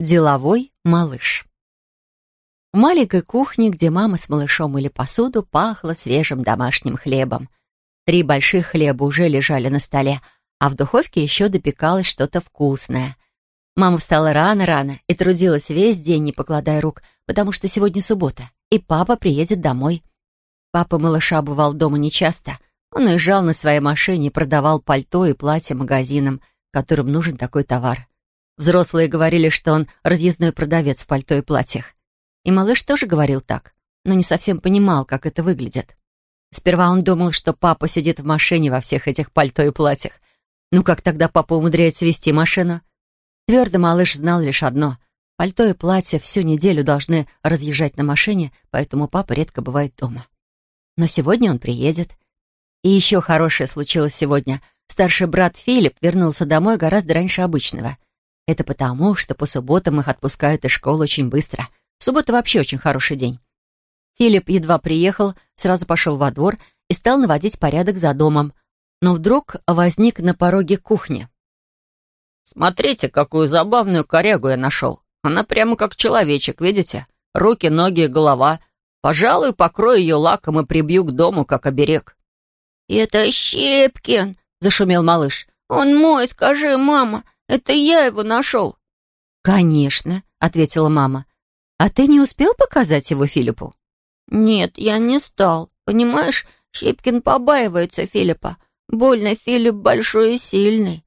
Деловой малыш. В маленькой кухне, где мама с малышом мыли посуду, пахло свежим домашним хлебом. Три больших хлеба уже лежали на столе, а в духовке еще допекалось что-то вкусное. Мама встала рано-рано и трудилась весь день, не покладая рук, потому что сегодня суббота, и папа приедет домой. Папа малыша бывал дома нечасто. Он уезжал на своей машине и продавал пальто и платье магазинам, которым нужен такой товар. Взрослые говорили, что он разъездной продавец в пальто и платьях. И малыш тоже говорил так, но не совсем понимал, как это выглядит. Сперва он думал, что папа сидит в машине во всех этих пальто и платьях. Ну как тогда папа умудряется вести машину? Твердо малыш знал лишь одно. Пальто и платье всю неделю должны разъезжать на машине, поэтому папа редко бывает дома. Но сегодня он приедет. И еще хорошее случилось сегодня. Старший брат Филипп вернулся домой гораздо раньше обычного — это потому, что по субботам их отпускают из школы очень быстро. Суббота вообще очень хороший день. Филипп едва приехал, сразу пошел во двор и стал наводить порядок за домом. Но вдруг возник на пороге кухни. «Смотрите, какую забавную корягу я нашел. Она прямо как человечек, видите? Руки, ноги, голова. Пожалуй, покрою ее лаком и прибью к дому, как оберег». «Это Щепкин!» — зашумел малыш. «Он мой, скажи, мама. Это я его нашел». «Конечно», — ответила мама. «А ты не успел показать его Филиппу?» «Нет, я не стал. Понимаешь, Щепкин побаивается Филиппа. Больно Филипп большой и сильный.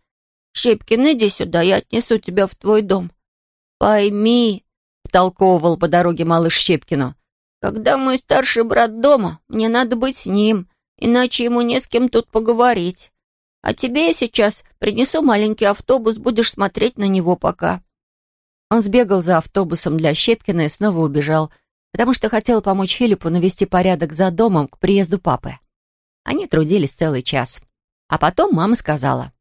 Щепкин, иди сюда, я отнесу тебя в твой дом. Пойми, — втолковывал по дороге малыш Щепкину, когда мой старший брат дома, мне надо быть с ним, иначе ему не с кем тут поговорить. А тебе я сейчас принесу маленький автобус, будешь смотреть на него пока». Он сбегал за автобусом для Щепкина и снова убежал, потому что хотел помочь Филиппу навести порядок за домом к приезду папы. Они трудились целый час. А потом мама сказала.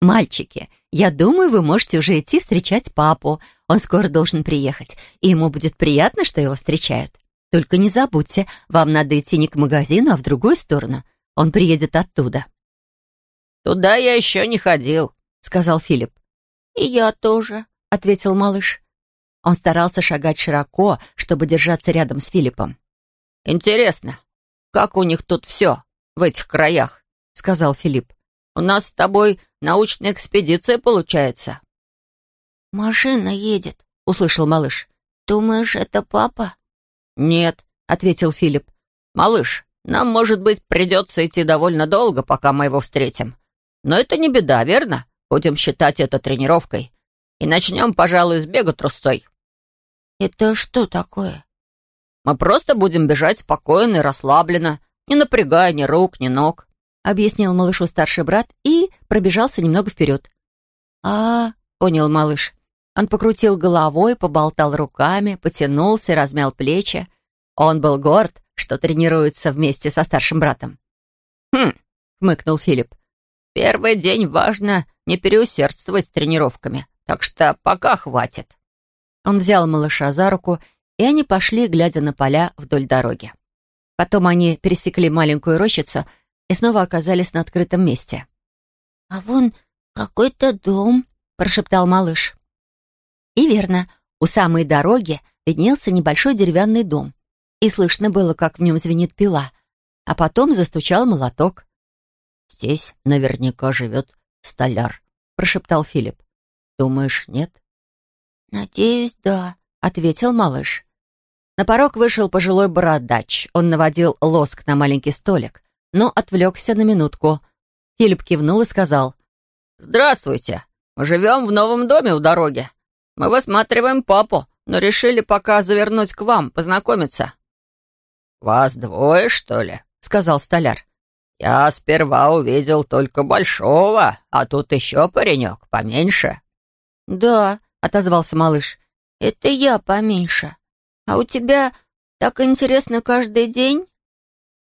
«Мальчики, я думаю, вы можете уже идти встречать папу. Он скоро должен приехать, и ему будет приятно, что его встречают. Только не забудьте, вам надо идти не к магазину, а в другую сторону. Он приедет оттуда». «Туда я еще не ходил», — сказал Филипп. «И я тоже», — ответил малыш. Он старался шагать широко, чтобы держаться рядом с Филиппом. «Интересно, как у них тут все в этих краях?» — сказал Филипп. «У нас с тобой научная экспедиция получается». «Машина едет», — услышал малыш. «Думаешь, это папа?» «Нет», — ответил Филипп. «Малыш, нам, может быть, придется идти довольно долго, пока мы его встретим. Но это не беда, верно? Будем считать это тренировкой. И начнем, пожалуй, с бега трусцой». «Это что такое?» «Мы просто будем бежать спокойно и расслабленно, не напрягая ни рук, ни ног», — объяснил малышу старший брат и пробежался немного вперед. «А, — понял малыш. Он покрутил головой, поболтал руками, потянулся, размял плечи. Он был горд, что тренируется вместе со старшим братом. «Хм», — хмыкнул Филипп. Первый день важно не переусердствовать с тренировками, так что пока хватит». Он взял малыша за руку, и они пошли, глядя на поля вдоль дороги. Потом они пересекли маленькую рощицу и снова оказались на открытом месте. «А вон какой-то дом», — прошептал малыш. И верно, у самой дороги виднелся небольшой деревянный дом, и слышно было, как в нем звенит пила, а потом застучал молоток. «Здесь наверняка живет столяр», — прошептал Филипп. «Думаешь, нет?» «Надеюсь, да», — ответил малыш. На порог вышел пожилой бородач. Он наводил лоск на маленький столик, но отвлекся на минутку. Филипп кивнул и сказал. «Здравствуйте. Мы живем в новом доме у дороги. Мы высматриваем папу, но решили пока завернуть к вам, познакомиться». «Вас двое, что ли?» — сказал столяр. «Я сперва увидел только большого, а тут еще паренек поменьше». «Да», — отозвался малыш, — «это я поменьше. А у тебя так интересно каждый день?»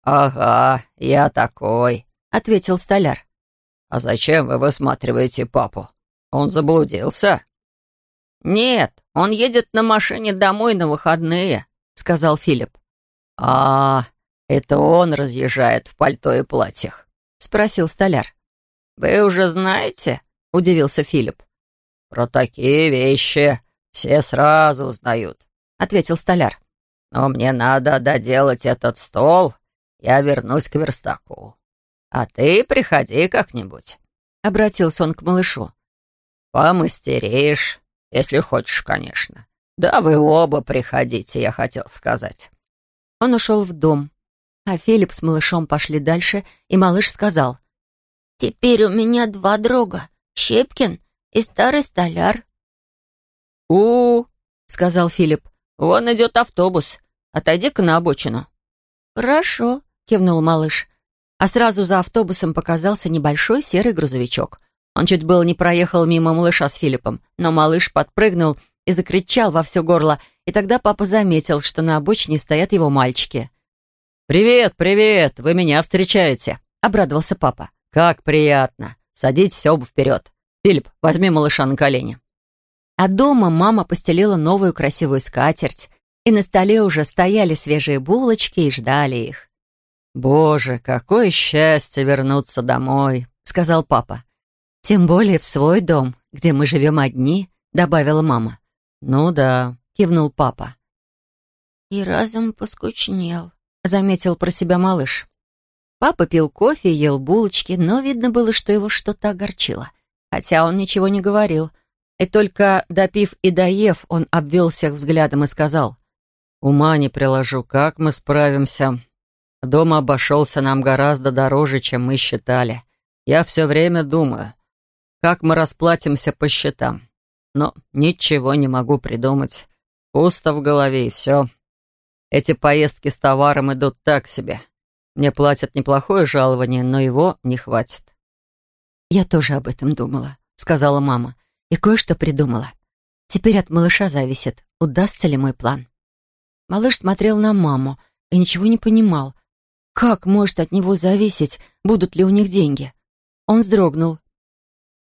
«Ага, я такой», — ответил столяр. «А зачем вы высматриваете папу? Он заблудился?» «Нет, он едет на машине домой на выходные», — сказал Филипп. «А, «Это он разъезжает в пальто и платьях?» — спросил столяр. «Вы уже знаете?» — удивился Филипп. «Про такие вещи все сразу узнают», — ответил столяр. «Но мне надо доделать этот стол. Я вернусь к верстаку. А ты приходи как-нибудь», — обратился он к малышу. «Помастеришь, если хочешь, конечно. Да вы оба приходите, я хотел сказать». Он ушел в дом, а Филипп с малышом пошли дальше, и малыш сказал. «Теперь у меня два друга, Щепкин и старый столяр». «У-у-у», сказал Филипп, — «вон идет автобус. Отойди-ка на обочину». «Хорошо», — кивнул малыш. А сразу за автобусом показался небольшой серый грузовичок. Он чуть было не проехал мимо малыша с Филиппом, но малыш подпрыгнул и закричал во все горло, и тогда папа заметил, что на обочине стоят его мальчики. «Привет, привет! Вы меня встречаете!» — обрадовался папа. «Как приятно! Садитесь оба вперед! Филипп, возьми малыша на колени!» А дома мама постелила новую красивую скатерть, и на столе уже стояли свежие булочки и ждали их. «Боже, какое счастье вернуться домой!» — сказал папа. «Тем более в свой дом, где мы живем одни», — добавила мама. «Ну да», — кивнул папа. «И разом поскучнел», — заметил про себя малыш. Папа пил кофе ел булочки, но видно было, что его что-то огорчило. Хотя он ничего не говорил. И только допив и доев, он обвел всех взглядом и сказал. «Ума не приложу, как мы справимся. Дом обошелся нам гораздо дороже, чем мы считали. Я все время думаю, как мы расплатимся по счетам. Но ничего не могу придумать. Пусто в голове и все. Эти поездки с товаром идут так себе. Мне платят неплохое жалование, но его не хватит». «Я тоже об этом думала», — сказала мама. И кое-что придумала. Теперь от малыша зависит, удастся ли мой план. Малыш смотрел на маму и ничего не понимал. Как может от него зависеть, будут ли у них деньги? Он вздрогнул.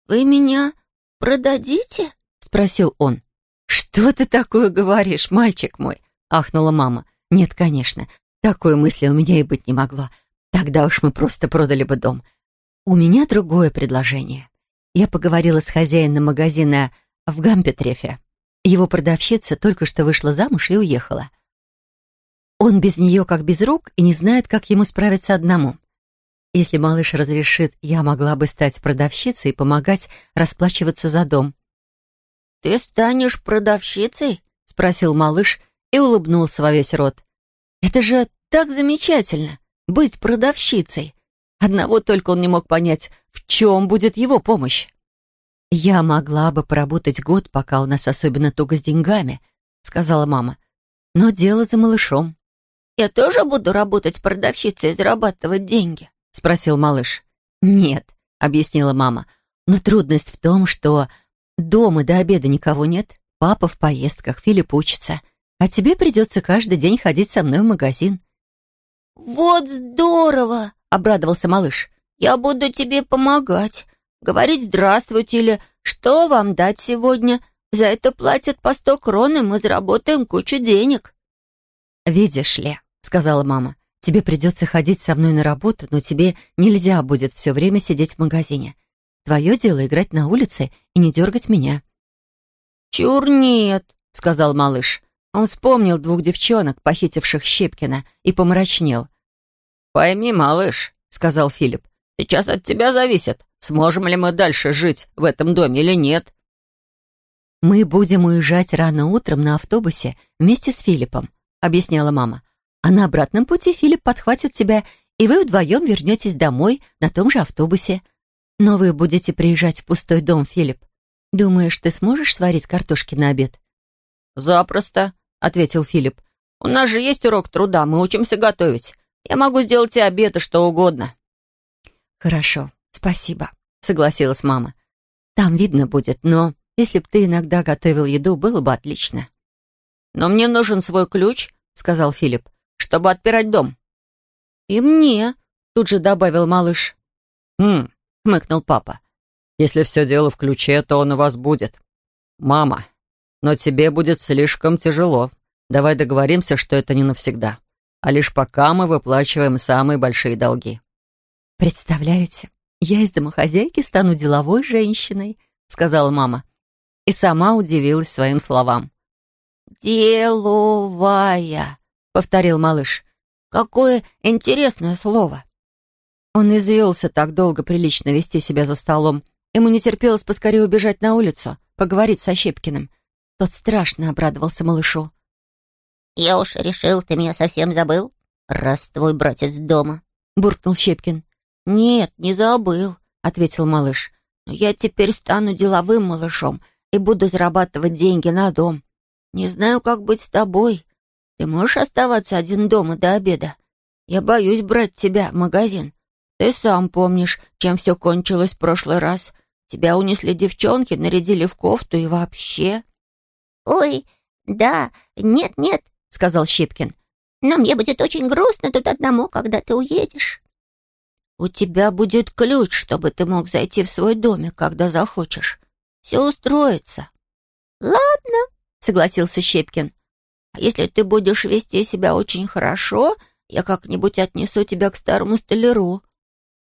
«Вы меня продадите?» — спросил он. «Что ты такое говоришь, мальчик мой?» — ахнула мама. «Нет, конечно, такой мысли у меня и быть не могло. Тогда уж мы просто продали бы дом. У меня другое предложение. Я поговорила с хозяином магазина в Гампетрефе. Его продавщица только что вышла замуж и уехала. Он без нее как без рук и не знает, как ему справиться одному. Если малыш разрешит, я могла бы стать продавщицей и помогать расплачиваться за дом. «Ты станешь продавщицей?» — спросил малыш и улыбнулся во весь рот. «Это же так замечательно — быть продавщицей!» Одного только он не мог понять, в чем будет его помощь. «Я могла бы поработать год, пока у нас особенно туго с деньгами», — сказала мама. «Но дело за малышом». «Я тоже буду работать продавщицей и зарабатывать деньги?» — спросил малыш. «Нет», — объяснила мама. «Но трудность в том, что дома до обеда никого нет, папа в поездках, Филипп учится, а тебе придется каждый день ходить со мной в магазин». «Вот здорово!» обрадовался малыш. «Я буду тебе помогать, говорить «здравствуйте» или «что вам дать сегодня?» За это платят по сто крон, и мы заработаем кучу денег». «Видишь ли», — сказала мама, «тебе придется ходить со мной на работу, но тебе нельзя будет все время сидеть в магазине. Твое дело играть на улице и не дергать меня». «Чур нет», — сказал малыш. Он вспомнил двух девчонок, похитивших Щепкина, и помрачнел. «Пойми, малыш», — сказал Филипп, — «сейчас от тебя зависит, сможем ли мы дальше жить в этом доме или нет». «Мы будем уезжать рано утром на автобусе вместе с Филиппом», — объясняла мама. «А на обратном пути Филипп подхватит тебя, и вы вдвоем вернетесь домой на том же автобусе. Но вы будете приезжать в пустой дом, Филипп. Думаешь, ты сможешь сварить картошки на обед?» «Запросто», — ответил Филипп. «У нас же есть урок труда, мы учимся готовить. Я могу сделать и обед, и что угодно». «Хорошо, спасибо», — согласилась мама. «Там видно будет, но если б ты иногда готовил еду, было бы отлично». «Но мне нужен свой ключ», — сказал Филипп, «чтобы отпирать дом». «И мне», — тут же добавил малыш. «Хм», — хмыкнул папа. «Если все дело в ключе, то он у вас будет. Мама, но тебе будет слишком тяжело. Давай договоримся, что это не навсегда а лишь пока мы выплачиваем самые большие долги». «Представляете, я из домохозяйки стану деловой женщиной», — сказала мама. и сама удивилась своим словам. «Деловая», — повторил малыш. «Какое интересное слово!» Он извелся так долго прилично вести себя за столом. Ему не терпелось поскорее убежать на улицу, поговорить со Щепкиным. Тот страшно обрадовался малышу. «Я уж решил, ты меня совсем забыл, раз твой братец дома», — буркнул Щепкин. «Нет, не забыл», — ответил малыш. «Но я теперь стану деловым малышом и буду зарабатывать деньги на дом. Не знаю, как быть с тобой. Ты можешь оставаться один дома до обеда? Я боюсь брать тебя в магазин. Ты сам помнишь, чем все кончилось в прошлый раз. Тебя унесли девчонки, нарядили в кофту и вообще...» «Ой, да, нет-нет», — сказал Щипкин. «Но мне будет очень грустно тут одному, когда ты уедешь». «У тебя будет ключ, чтобы ты мог зайти в свой домик, когда захочешь. Все устроится». «Ладно», — согласился Щепкин. «А если ты будешь вести себя очень хорошо, я как-нибудь отнесу тебя к старому столяру.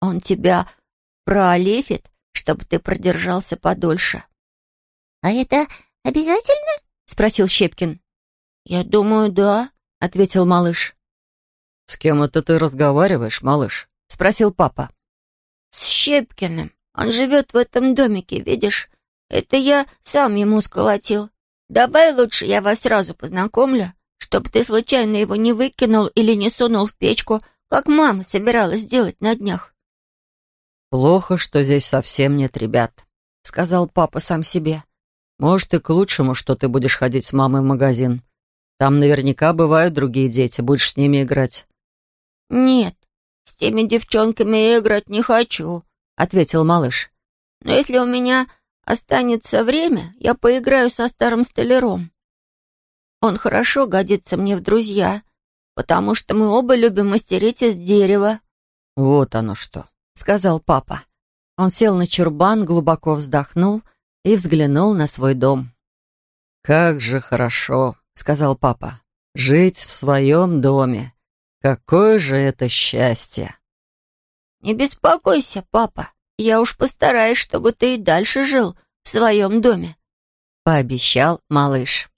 Он тебя проолефит, чтобы ты продержался подольше». «А это обязательно?» — спросил Щепкин. «Я думаю, да», — ответил малыш. «С кем это ты разговариваешь, малыш?» — спросил папа. «С Щепкиным. Он живет в этом домике, видишь? Это я сам ему сколотил. Давай лучше я вас сразу познакомлю, чтобы ты случайно его не выкинул или не сунул в печку, как мама собиралась делать на днях». «Плохо, что здесь совсем нет ребят», — сказал папа сам себе. «Может, и к лучшему, что ты будешь ходить с мамой в магазин. Там наверняка бывают другие дети, будешь с ними играть». «Нет, с теми девчонками я играть не хочу», — ответил малыш. «Но если у меня останется время, я поиграю со старым столяром. Он хорошо годится мне в друзья, потому что мы оба любим мастерить из дерева». «Вот оно что», — сказал папа. Он сел на чурбан, глубоко вздохнул и взглянул на свой дом. «Как же хорошо», — сказал папа, — «жить в своем доме. Какое же это счастье!» «Не беспокойся, папа. Я уж постараюсь, чтобы ты и дальше жил в своем доме», — пообещал малыш.